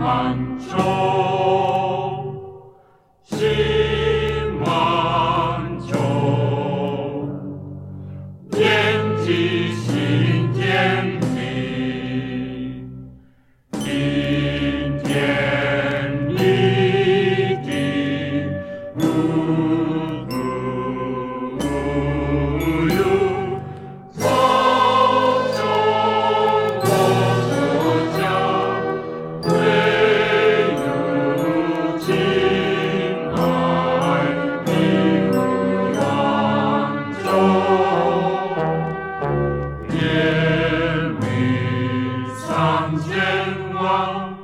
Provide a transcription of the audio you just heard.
南州心满，穷天地。望，